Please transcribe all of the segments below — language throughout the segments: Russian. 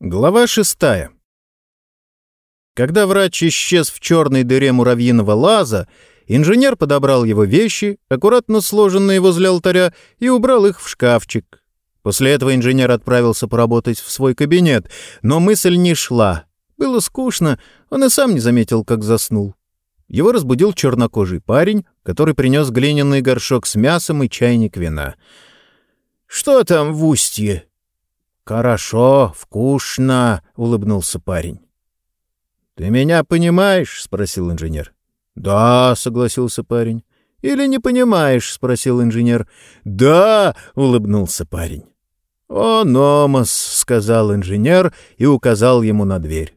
Глава шестая. Когда врач исчез в черной дыре муравьиного лаза, инженер подобрал его вещи, аккуратно сложенные возле алтаря, и убрал их в шкафчик. После этого инженер отправился поработать в свой кабинет, но мысль не шла. Было скучно, он и сам не заметил, как заснул. Его разбудил чернокожий парень, который принес глиняный горшок с мясом и чайник вина. «Что там в устье?» «Хорошо, вкусно», — улыбнулся парень. «Ты меня понимаешь?» — спросил инженер. «Да», — согласился парень. «Или не понимаешь?» — спросил инженер. «Да», — улыбнулся парень. «О, Номос», — сказал инженер и указал ему на дверь.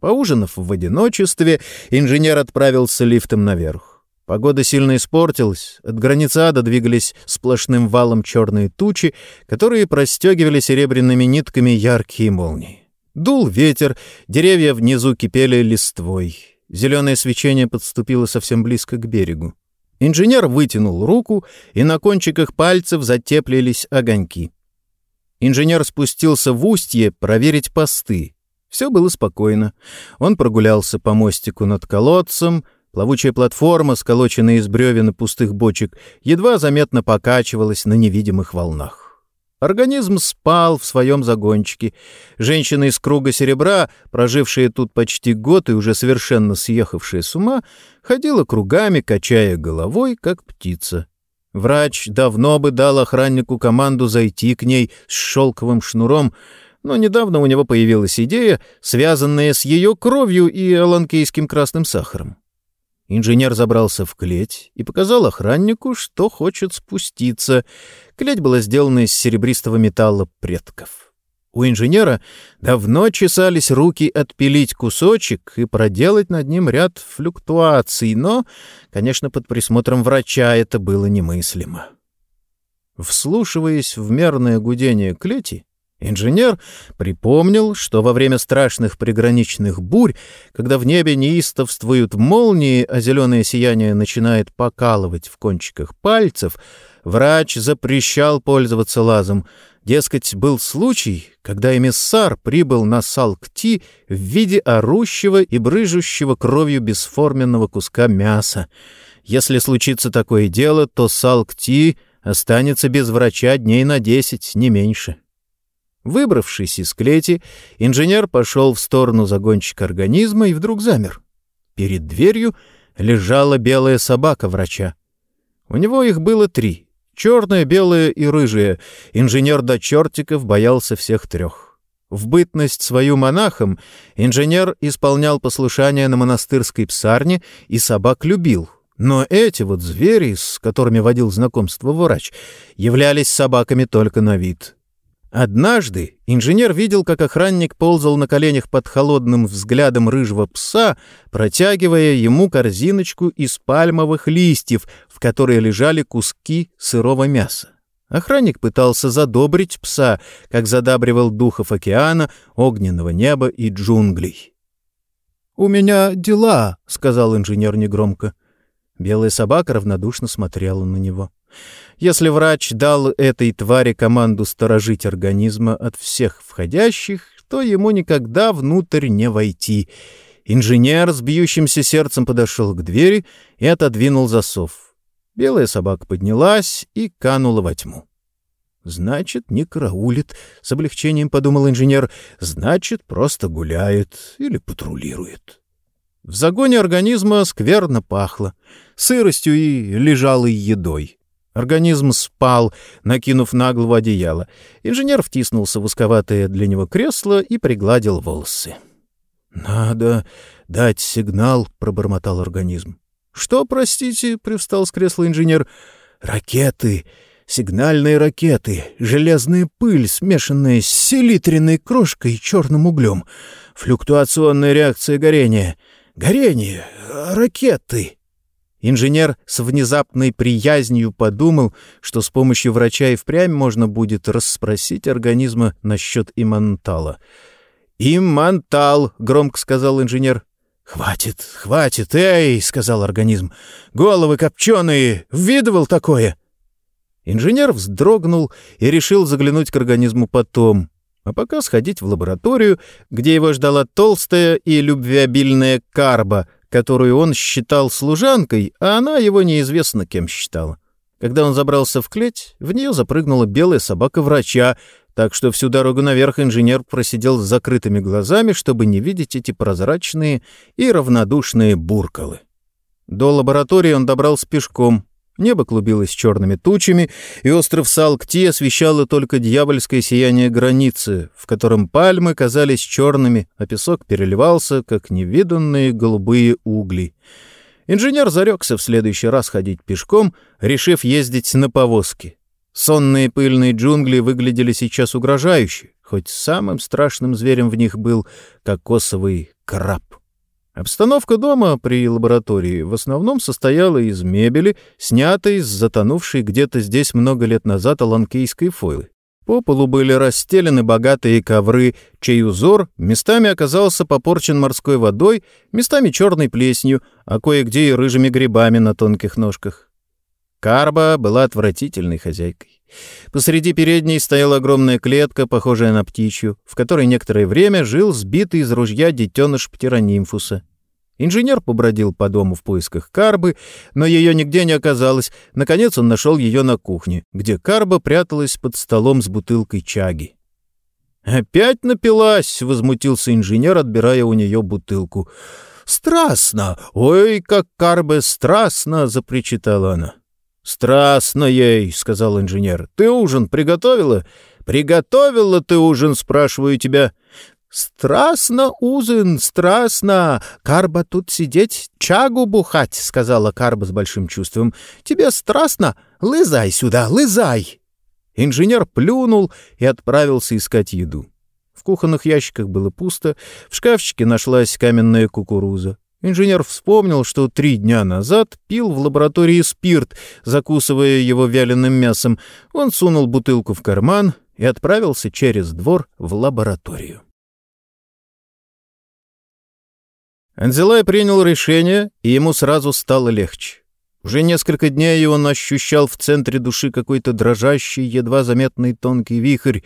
Поужинав в одиночестве, инженер отправился лифтом наверх. Погода сильно испортилась, от границы ада двигались сплошным валом черные тучи, которые простегивали серебряными нитками яркие молнии. Дул ветер, деревья внизу кипели листвой. Зеленое свечение подступило совсем близко к берегу. Инженер вытянул руку, и на кончиках пальцев затеплились огоньки. Инженер спустился в устье проверить посты. Все было спокойно. Он прогулялся по мостику над колодцем — Плавучая платформа, сколоченная из бревен и пустых бочек, едва заметно покачивалась на невидимых волнах. Организм спал в своем загончике. Женщина из круга серебра, прожившая тут почти год и уже совершенно съехавшая с ума, ходила кругами, качая головой, как птица. Врач давно бы дал охраннику команду зайти к ней с шелковым шнуром, но недавно у него появилась идея, связанная с ее кровью и аланкейским красным сахаром. Инженер забрался в клеть и показал охраннику, что хочет спуститься. Клеть была сделана из серебристого металла предков. У инженера давно чесались руки отпилить кусочек и проделать над ним ряд флюктуаций, но, конечно, под присмотром врача это было немыслимо. Вслушиваясь в мерное гудение клети, Инженер припомнил, что во время страшных приграничных бурь, когда в небе неистовствуют молнии, а зеленое сияние начинает покалывать в кончиках пальцев, врач запрещал пользоваться лазом. Дескать, был случай, когда эмиссар прибыл на Салкти в виде орущего и брыжущего кровью бесформенного куска мяса. Если случится такое дело, то Салкти останется без врача дней на десять, не меньше. — Выбравшись из клети, инженер пошел в сторону загонщика организма и вдруг замер. Перед дверью лежала белая собака врача. У него их было три — черная, белая и рыжая. Инженер до чертиков боялся всех трех. В бытность свою монахом инженер исполнял послушание на монастырской псарне и собак любил. Но эти вот звери, с которыми водил знакомство врач, являлись собаками только на вид — Однажды инженер видел, как охранник ползал на коленях под холодным взглядом рыжего пса, протягивая ему корзиночку из пальмовых листьев, в которой лежали куски сырого мяса. Охранник пытался задобрить пса, как задабривал духов океана, огненного неба и джунглей. «У меня дела», — сказал инженер негромко. Белая собака равнодушно смотрела на него. Если врач дал этой твари команду сторожить организма от всех входящих, то ему никогда внутрь не войти. Инженер с бьющимся сердцем подошел к двери и отодвинул засов. Белая собака поднялась и канула во тьму. «Значит, не караулит», — с облегчением подумал инженер. «Значит, просто гуляет или патрулирует». В загоне организма скверно пахло, сыростью и лежалой едой. Организм спал, накинув на голову одеяло. Инженер втиснулся в узковатое для него кресло и пригладил волосы. «Надо дать сигнал», — пробормотал организм. «Что, простите?» — привстал с кресла инженер. «Ракеты, сигнальные ракеты, железная пыль, смешанная с селитренной крошкой и черным углем, флюктуационная реакция горения. Горение, ракеты». Инженер с внезапной приязнью подумал, что с помощью врача и впрямь можно будет расспросить организма насчет имантала. «Имантал!» — громко сказал инженер. «Хватит, хватит, эй!» — сказал организм. «Головы копченые! Видывал такое?» Инженер вздрогнул и решил заглянуть к организму потом. а пока сходить в лабораторию, где его ждала толстая и любвеобильная карба, которую он считал служанкой, а она его неизвестно кем считала. Когда он забрался в клеть, в нее запрыгнула белая собака врача, так что всю дорогу наверх инженер просидел с закрытыми глазами, чтобы не видеть эти прозрачные и равнодушные буркалы. До лаборатории он добрался пешком, Небо клубилось черными тучами, и остров Салкти освещало только дьявольское сияние границы, в котором пальмы казались черными, а песок переливался, как невиданные голубые угли. Инженер зарекся в следующий раз ходить пешком, решив ездить на повозке. Сонные пыльные джунгли выглядели сейчас угрожающе, хоть самым страшным зверем в них был кокосовый краб. Обстановка дома при лаборатории в основном состояла из мебели, снятой с затонувшей где-то здесь много лет назад аланкейской фойлы. По полу были расстелены богатые ковры, чей узор местами оказался попорчен морской водой, местами черной плесенью, а кое-где и рыжими грибами на тонких ножках. Карба была отвратительной хозяйкой. Посреди передней стояла огромная клетка, похожая на птичью, в которой некоторое время жил сбитый из ружья детеныш птеронимфуса. Инженер побродил по дому в поисках Карбы, но ее нигде не оказалось. Наконец он нашел ее на кухне, где Карба пряталась под столом с бутылкой чаги. «Опять напилась!» — возмутился инженер, отбирая у нее бутылку. «Страстно! Ой, как Карбе страстно!» — запричитала она. «Страстно ей», — сказал инженер. «Ты ужин приготовила?» «Приготовила ты ужин, спрашиваю тебя?» «Страстно ужин, страстно! Карба тут сидеть, чагу бухать», — сказала Карба с большим чувством. «Тебе страстно? Лызай сюда, лызай!» Инженер плюнул и отправился искать еду. В кухонных ящиках было пусто, в шкафчике нашлась каменная кукуруза. Инженер вспомнил, что три дня назад пил в лаборатории спирт, закусывая его вяленым мясом. Он сунул бутылку в карман и отправился через двор в лабораторию. Анзелай принял решение, и ему сразу стало легче. Уже несколько дней он ощущал в центре души какой-то дрожащий, едва заметный тонкий вихрь,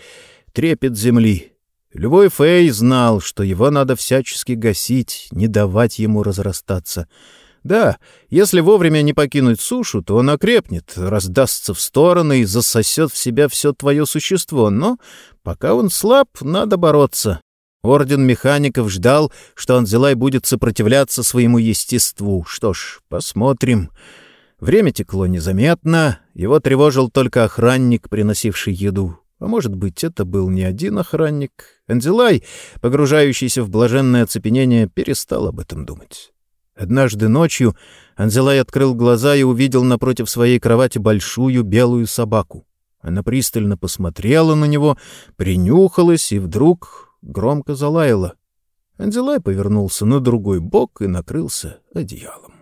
трепет земли. Любой Фэй знал, что его надо всячески гасить, не давать ему разрастаться. Да, если вовремя не покинуть сушу, то он окрепнет, раздастся в стороны и засосет в себя все твое существо, но пока он слаб, надо бороться. Орден механиков ждал, что Анзелай будет сопротивляться своему естеству. Что ж, посмотрим. Время текло незаметно, его тревожил только охранник, приносивший еду. А может быть, это был не один охранник. Анзелай, погружающийся в блаженное оцепенение, перестал об этом думать. Однажды ночью Анзелай открыл глаза и увидел напротив своей кровати большую белую собаку. Она пристально посмотрела на него, принюхалась и вдруг громко залаяла. Анзелай повернулся на другой бок и накрылся одеялом.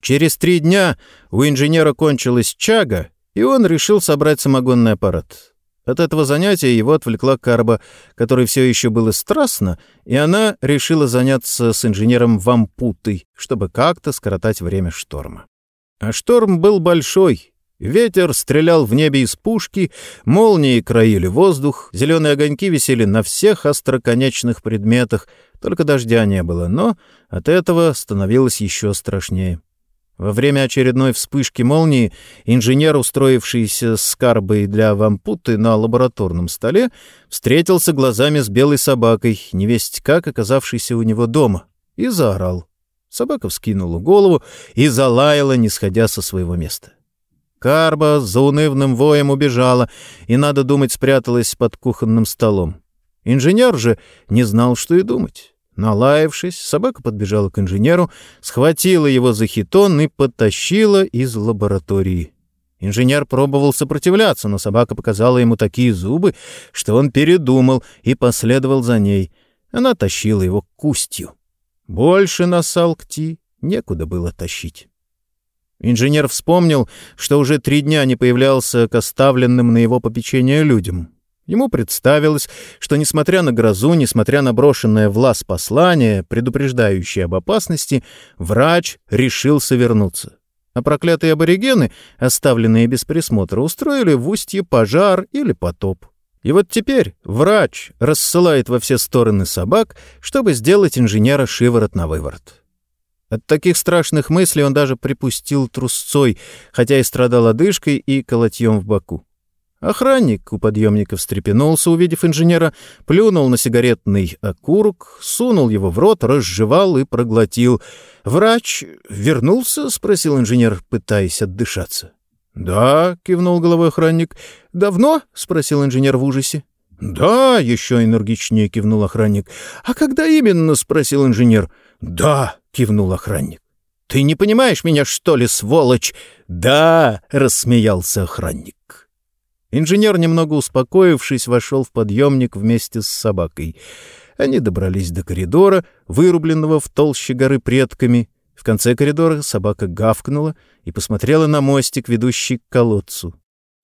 Через три дня у инженера кончилась чага, и он решил собрать самогонный аппарат. От этого занятия его отвлекла Карба, которой все еще было страстно, и она решила заняться с инженером Вампутой, чтобы как-то скоротать время шторма. А шторм был большой. Ветер стрелял в небе из пушки, молнии краили воздух, зеленые огоньки висели на всех остроконечных предметах, только дождя не было, но от этого становилось еще страшнее. Во время очередной вспышки молнии инженер, устроившийся с карбой для вампуты на лабораторном столе, встретился глазами с белой собакой, невесть как оказавшейся у него дома, и заорал. Собака вскинула голову и залаяла, не сходя со своего места. Карба за унывным воем убежала и, надо думать, спряталась под кухонным столом. Инженер же не знал, что и думать. Налаявшись, собака подбежала к инженеру, схватила его за хитон и потащила из лаборатории. Инженер пробовал сопротивляться, но собака показала ему такие зубы, что он передумал и последовал за ней. Она тащила его к кустью. Больше на Салкти некуда было тащить. Инженер вспомнил, что уже три дня не появлялся к оставленным на его попечение людям. Ему представилось, что, несмотря на грозу, несмотря на брошенное в лаз послание, предупреждающее об опасности, врач решился вернуться. А проклятые аборигены, оставленные без присмотра, устроили в устье пожар или потоп. И вот теперь врач рассылает во все стороны собак, чтобы сделать инженера шиворот на выворот. От таких страшных мыслей он даже припустил трусцой, хотя и страдал одышкой и колотьем в боку. Охранник у подъемника встрепенулся, увидев инженера, плюнул на сигаретный окурок, сунул его в рот, разжевал и проглотил. «Врач вернулся?» — спросил инженер, пытаясь отдышаться. «Да», — кивнул головой охранник. «Давно?» — спросил инженер в ужасе. «Да», — еще энергичнее кивнул охранник. «А когда именно?» — спросил инженер. «Да», — кивнул охранник. «Ты не понимаешь меня, что ли, сволочь?» «Да», — рассмеялся охранник. Инженер, немного успокоившись, вошел в подъемник вместе с собакой. Они добрались до коридора, вырубленного в толще горы предками. В конце коридора собака гавкнула и посмотрела на мостик, ведущий к колодцу.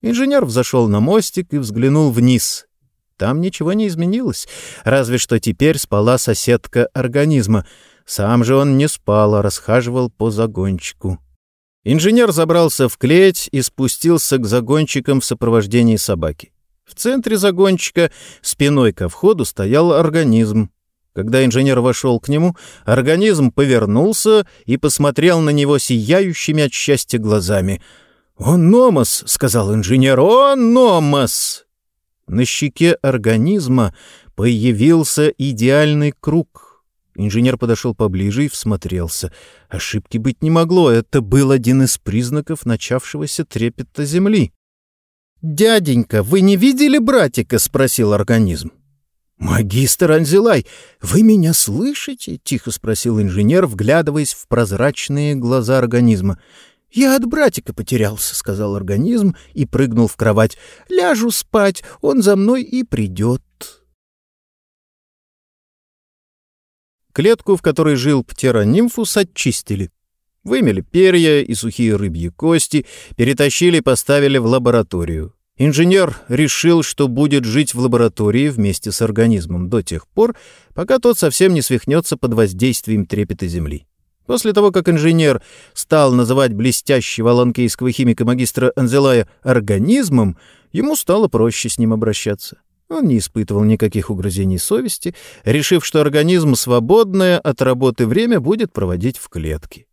Инженер взошел на мостик и взглянул вниз. Там ничего не изменилось, разве что теперь спала соседка организма. Сам же он не спал, а расхаживал по загончику. Инженер забрался в клеть и спустился к загончикам в сопровождении собаки. В центре загончика, спиной ко входу, стоял организм. Когда инженер вошел к нему, организм повернулся и посмотрел на него сияющими от счастья глазами. «Он номос!» — сказал инженер. «Он номос!» На щеке организма появился идеальный круг — Инженер подошел поближе и всмотрелся. Ошибки быть не могло, это был один из признаков начавшегося трепета Земли. «Дяденька, вы не видели братика?» — спросил организм. «Магистр Анзелай, вы меня слышите?» — тихо спросил инженер, вглядываясь в прозрачные глаза организма. «Я от братика потерялся», — сказал организм и прыгнул в кровать. «Ляжу спать, он за мной и придет». Клетку, в которой жил птеронимфус, очистили. Вымели перья и сухие рыбьи кости, перетащили и поставили в лабораторию. Инженер решил, что будет жить в лаборатории вместе с организмом до тех пор, пока тот совсем не свихнется под воздействием трепета Земли. После того, как инженер стал называть блестящего ланкейского химика магистра Анзелая организмом, ему стало проще с ним обращаться. Он не испытывал никаких угрызений совести, решив, что организм свободное от работы время будет проводить в клетке.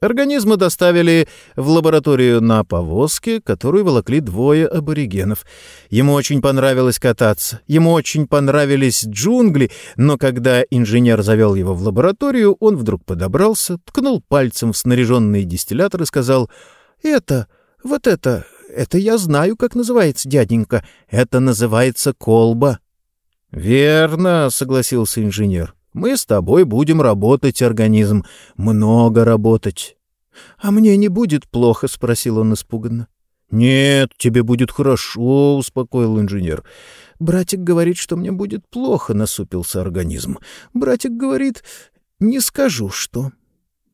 Организмы доставили в лабораторию на повозке, которую волокли двое аборигенов. Ему очень понравилось кататься, ему очень понравились джунгли, но когда инженер завел его в лабораторию, он вдруг подобрался, ткнул пальцем в снаряженный дистиллятор и сказал «Это, вот это, это я знаю, как называется, дяденька. Это называется колба». «Верно», — согласился инженер. «Мы с тобой будем работать, организм. Много работать». «А мне не будет плохо?» — спросил он испуганно. «Нет, тебе будет хорошо», — успокоил инженер. «Братик говорит, что мне будет плохо», — насупился организм. «Братик говорит, не скажу, что».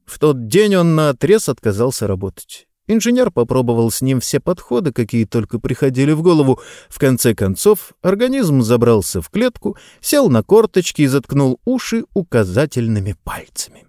В тот день он наотрез отказался работать. Инженер попробовал с ним все подходы, какие только приходили в голову. В конце концов, организм забрался в клетку, сел на корточки и заткнул уши указательными пальцами.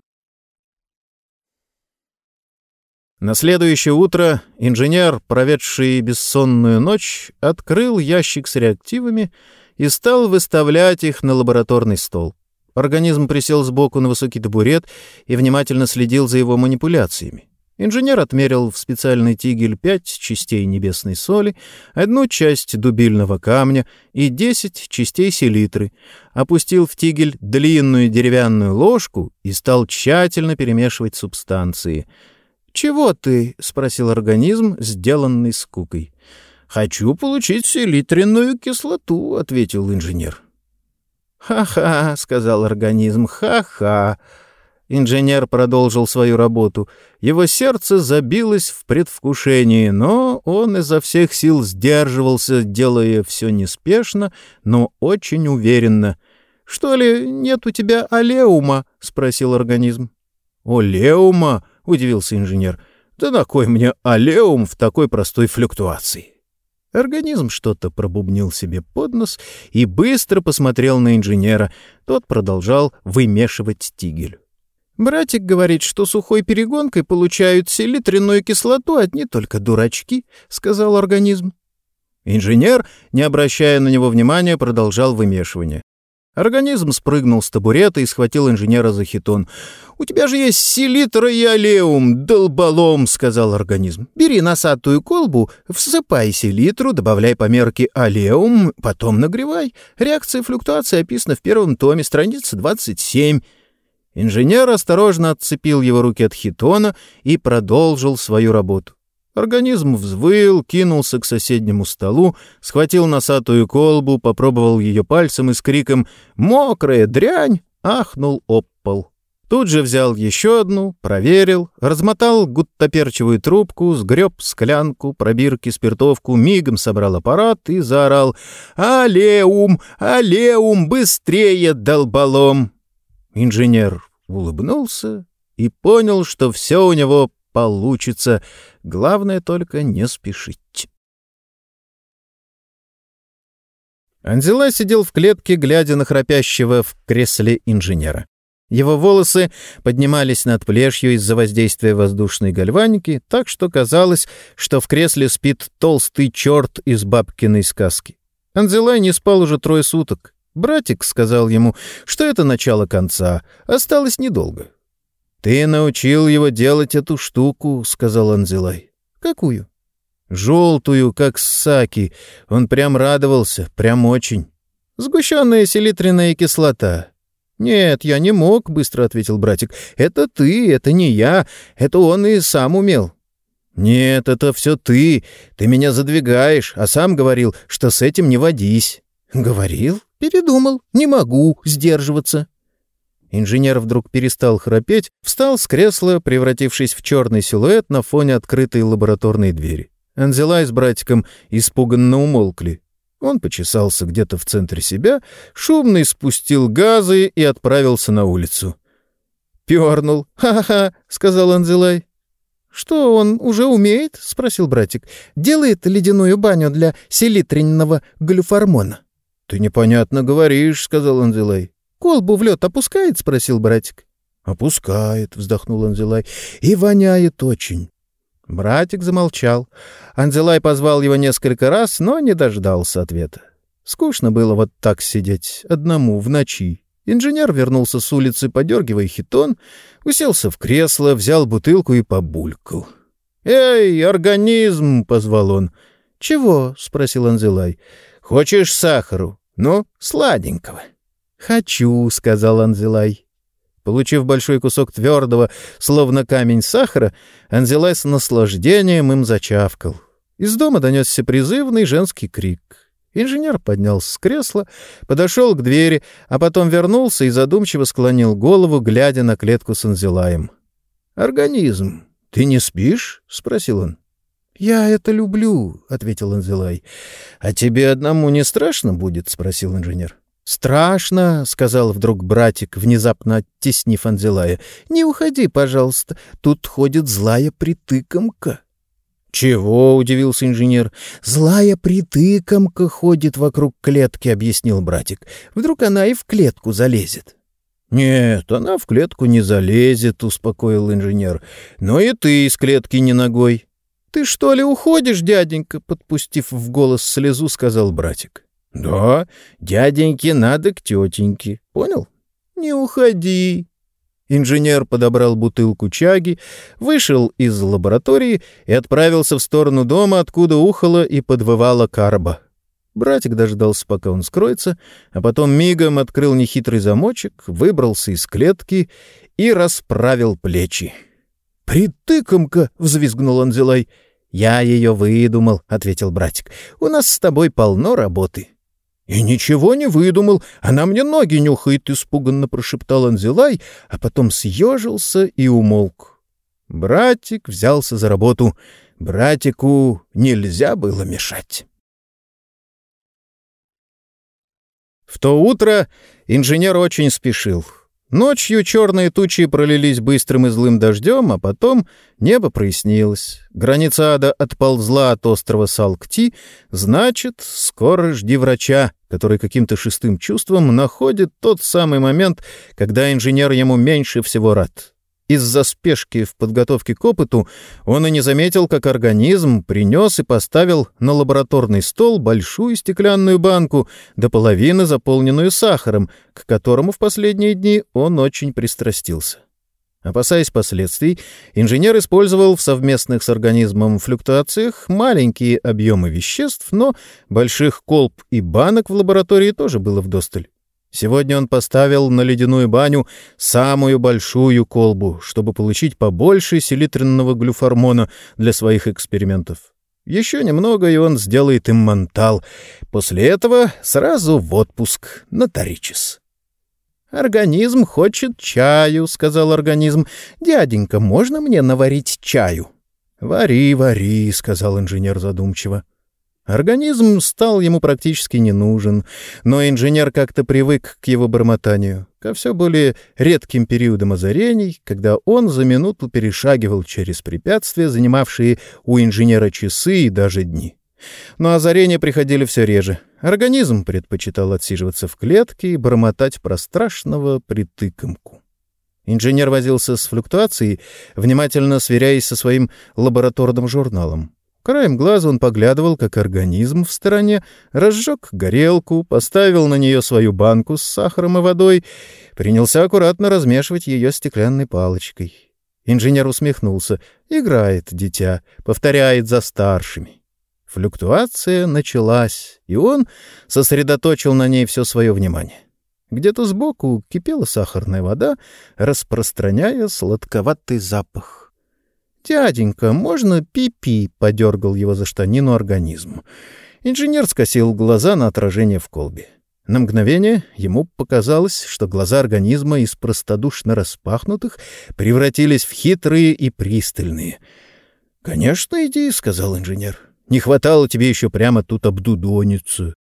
На следующее утро инженер, проведший бессонную ночь, открыл ящик с реактивами и стал выставлять их на лабораторный стол. Организм присел сбоку на высокий табурет и внимательно следил за его манипуляциями. Инженер отмерил в специальный тигель пять частей небесной соли, одну часть дубильного камня и десять частей селитры, опустил в тигель длинную деревянную ложку и стал тщательно перемешивать субстанции. «Чего ты?» — спросил организм, сделанный скукой. «Хочу получить селитренную кислоту», — ответил инженер. «Ха-ха», — сказал организм, — «ха-ха». Инженер продолжил свою работу. Его сердце забилось в предвкушении, но он изо всех сил сдерживался, делая все неспешно, но очень уверенно. «Что ли, нет у тебя алеума?» — спросил организм. «Олеума?» — удивился инженер. «Да на кой мне алеум в такой простой флюктуации?» Организм что-то пробубнил себе под нос и быстро посмотрел на инженера. Тот продолжал вымешивать тигель. Братик говорит, что сухой перегонкой получают селитренную кислоту одни только дурачки, — сказал организм. Инженер, не обращая на него внимания, продолжал вымешивание. Организм спрыгнул с табурета и схватил инженера за хитон. «У тебя же есть селитра и алеум, долболом!» — сказал организм. «Бери носатую колбу, всыпай селитру, добавляй по мерке алеум, потом нагревай. Реакция флюктуации описана в первом томе, страница 27». Инженер осторожно отцепил его руки от хитона и продолжил свою работу. Организм взвыл, кинулся к соседнему столу, схватил носатую колбу, попробовал ее пальцем и с криком «Мокрая дрянь!» ахнул об пол. Тут же взял еще одну, проверил, размотал гуттаперчевую трубку, сгреб склянку, пробирки, спиртовку, мигом собрал аппарат и заорал «Алеум! Алеум! Быстрее, долболом!» Инженер улыбнулся и понял, что все у него получится. Главное только не спешить. Анзела сидел в клетке, глядя на храпящего в кресле инженера. Его волосы поднимались над плешью из-за воздействия воздушной гальваники, так что казалось, что в кресле спит толстый черт из бабкиной сказки. Анзелай не спал уже трое суток. Братик сказал ему, что это начало конца, осталось недолго. «Ты научил его делать эту штуку», — сказал Анзелай. «Какую?» «Желтую, как саки. Он прям радовался, прям очень. Сгущенная селитренная кислота». «Нет, я не мог», — быстро ответил братик. «Это ты, это не я. Это он и сам умел». «Нет, это все ты. Ты меня задвигаешь, а сам говорил, что с этим не водись». «Говорил? Передумал. Не могу сдерживаться». Инженер вдруг перестал храпеть, встал с кресла, превратившись в черный силуэт на фоне открытой лабораторной двери. Анзелай с братиком испуганно умолкли. Он почесался где-то в центре себя, шумно спустил газы и отправился на улицу. «Пернул! Ха-ха-ха!» — сказал Анзелай. «Что, он уже умеет?» — спросил братик. «Делает ледяную баню для селитренного глюформона». «Ты непонятно говоришь», — сказал Анзелай. «Колбу в лед опускает?» — спросил братик. «Опускает», — вздохнул Анзелай, — «и воняет очень». Братик замолчал. Анзелай позвал его несколько раз, но не дождался ответа. Скучно было вот так сидеть, одному, в ночи. Инженер вернулся с улицы, подергивая хитон, уселся в кресло, взял бутылку и побулькал. «Эй, организм!» — позвал он. «Чего?» — спросил Анзелай. «Хочешь сахару? Ну, сладенького». «Хочу», — сказал Анзелай. Получив большой кусок твердого, словно камень сахара, Анзелай с наслаждением им зачавкал. Из дома донесся призывный женский крик. Инженер поднялся с кресла, подошел к двери, а потом вернулся и задумчиво склонил голову, глядя на клетку с Анзелаем. «Организм, ты не спишь?» — спросил он. «Я это люблю», — ответил Анзелай. «А тебе одному не страшно будет?» — спросил инженер. «Страшно», — сказал вдруг братик, внезапно оттеснив Анзелая. «Не уходи, пожалуйста, тут ходит злая притыкомка». «Чего?» — удивился инженер. «Злая притыкомка ходит вокруг клетки», — объяснил братик. «Вдруг она и в клетку залезет». «Нет, она в клетку не залезет», — успокоил инженер. «Но и ты из клетки не ногой». «Ты что ли уходишь, дяденька?» — подпустив в голос слезу, сказал братик. «Да, дяденьке надо к тетеньке. Понял? Не уходи». Инженер подобрал бутылку чаги, вышел из лаборатории и отправился в сторону дома, откуда ухала и подвывала карба. Братик дождался, пока он скроется, а потом мигом открыл нехитрый замочек, выбрался из клетки и расправил плечи. «Притыкомка!» — взвизгнул Анзелай. «Я ее выдумал», — ответил братик. «У нас с тобой полно работы». «И ничего не выдумал, она мне ноги нюхает», — испуганно прошептал Анзелай, а потом съежился и умолк. Братик взялся за работу. Братику нельзя было мешать. В то утро инженер очень спешил. Ночью черные тучи пролились быстрым и злым дождем, а потом небо прояснилось. Граница ада отползла от острова Салкти, значит, скоро жди врача, который каким-то шестым чувством находит тот самый момент, когда инженер ему меньше всего рад. Из-за спешки в подготовке к опыту он и не заметил, как организм принес и поставил на лабораторный стол большую стеклянную банку, до половины заполненную сахаром, к которому в последние дни он очень пристрастился. Опасаясь последствий, инженер использовал в совместных с организмом флюктуациях маленькие объемы веществ, но больших колб и банок в лаборатории тоже было вдосталь. Сегодня он поставил на ледяную баню самую большую колбу, чтобы получить побольше селитренного глюформона для своих экспериментов. Еще немного, и он сделает им мантал. После этого сразу в отпуск на Торичес. «Организм хочет чаю», — сказал организм. «Дяденька, можно мне наварить чаю?» «Вари, вари», — сказал инженер задумчиво. Организм стал ему практически не нужен, но инженер как-то привык к его бормотанию, ко все более редким периодам озарений, когда он за минуту перешагивал через препятствия, занимавшие у инженера часы и даже дни. Но озарения приходили все реже. Организм предпочитал отсиживаться в клетке и бормотать про страшного притыкомку. Инженер возился с флюктуацией, внимательно сверяясь со своим лабораторным журналом. Краем глаза он поглядывал, как организм в стороне разжег горелку, поставил на нее свою банку с сахаром и водой, принялся аккуратно размешивать ее стеклянной палочкой. Инженер усмехнулся. «Играет дитя, повторяет за старшими». Флюктуация началась, и он сосредоточил на ней все свое внимание. Где-то сбоку кипела сахарная вода, распространяя сладковатый запах. «Дяденька, можно пи-пи?» — подергал его за штанину организм. Инженер скосил глаза на отражение в колбе. На мгновение ему показалось, что глаза организма из простодушно распахнутых превратились в хитрые и пристальные. «Конечно, иди», — сказал инженер. «Не хватало тебе еще прямо тут обдудониться».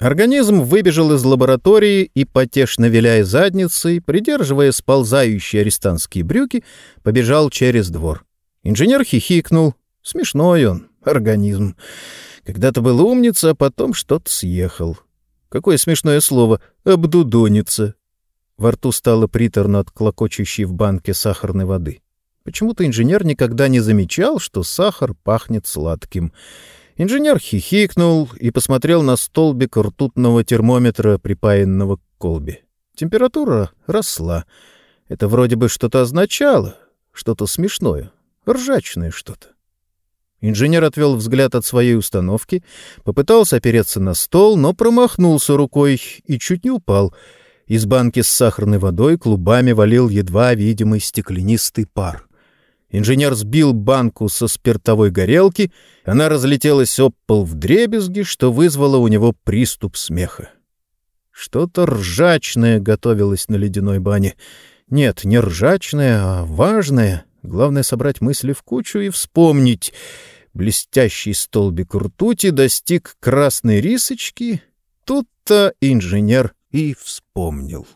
Организм выбежал из лаборатории и, потешно виляя задницей, придерживая сползающие арестантские брюки, побежал через двор. Инженер хихикнул. Смешной он, организм. Когда-то был умница, а потом что-то съехал. Какое смешное слово «обдудониться». Во рту стало приторно от клокочущей в банке сахарной воды. Почему-то инженер никогда не замечал, что сахар пахнет сладким. Инженер хихикнул и посмотрел на столбик ртутного термометра, припаянного к колбе. Температура росла. Это вроде бы что-то означало, что-то смешное. Ржачное что-то. Инженер отвел взгляд от своей установки, попытался опереться на стол, но промахнулся рукой и чуть не упал. Из банки с сахарной водой клубами валил едва видимый стеклянистый пар. Инженер сбил банку со спиртовой горелки, она разлетелась об пол в дребезги, что вызвало у него приступ смеха. Что-то ржачное готовилось на ледяной бане. Нет, не ржачное, а важное — Главное — собрать мысли в кучу и вспомнить. Блестящий столбик ртути достиг красной рисочки. Тут-то инженер и вспомнил.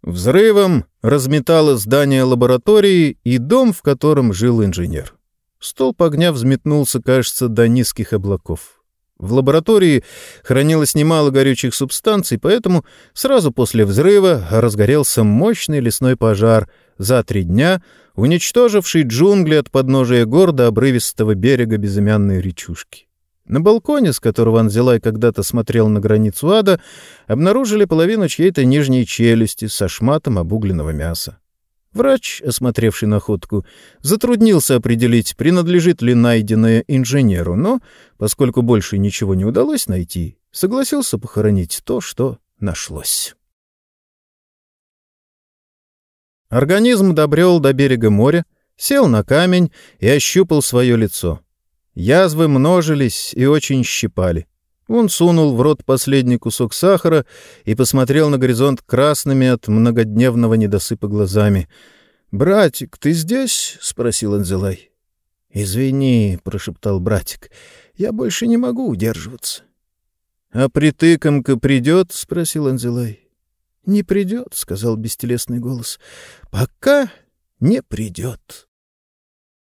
Взрывом разметало здание лаборатории и дом, в котором жил инженер. Столб огня взметнулся, кажется, до низких облаков. В лаборатории хранилось немало горючих субстанций, поэтому сразу после взрыва разгорелся мощный лесной пожар, за три дня уничтоживший джунгли от подножия гор до обрывистого берега безымянной речушки. На балконе, с которого Анзелай когда-то смотрел на границу ада, обнаружили половину чьей-то нижней челюсти со шматом обугленного мяса. Врач, осмотревший находку, затруднился определить, принадлежит ли найденное инженеру, но, поскольку больше ничего не удалось найти, согласился похоронить то, что нашлось. Организм добрел до берега моря, сел на камень и ощупал свое лицо. Язвы множились и очень щипали. Он сунул в рот последний кусок сахара и посмотрел на горизонт красными от многодневного недосыпа глазами. «Братик, ты здесь?» — спросил Анзелай. «Извини», — прошептал братик, — «я больше не могу удерживаться». «А притыкомка придет?» — спросил Анзелай. «Не придет», — сказал бестелесный голос. «Пока не придет».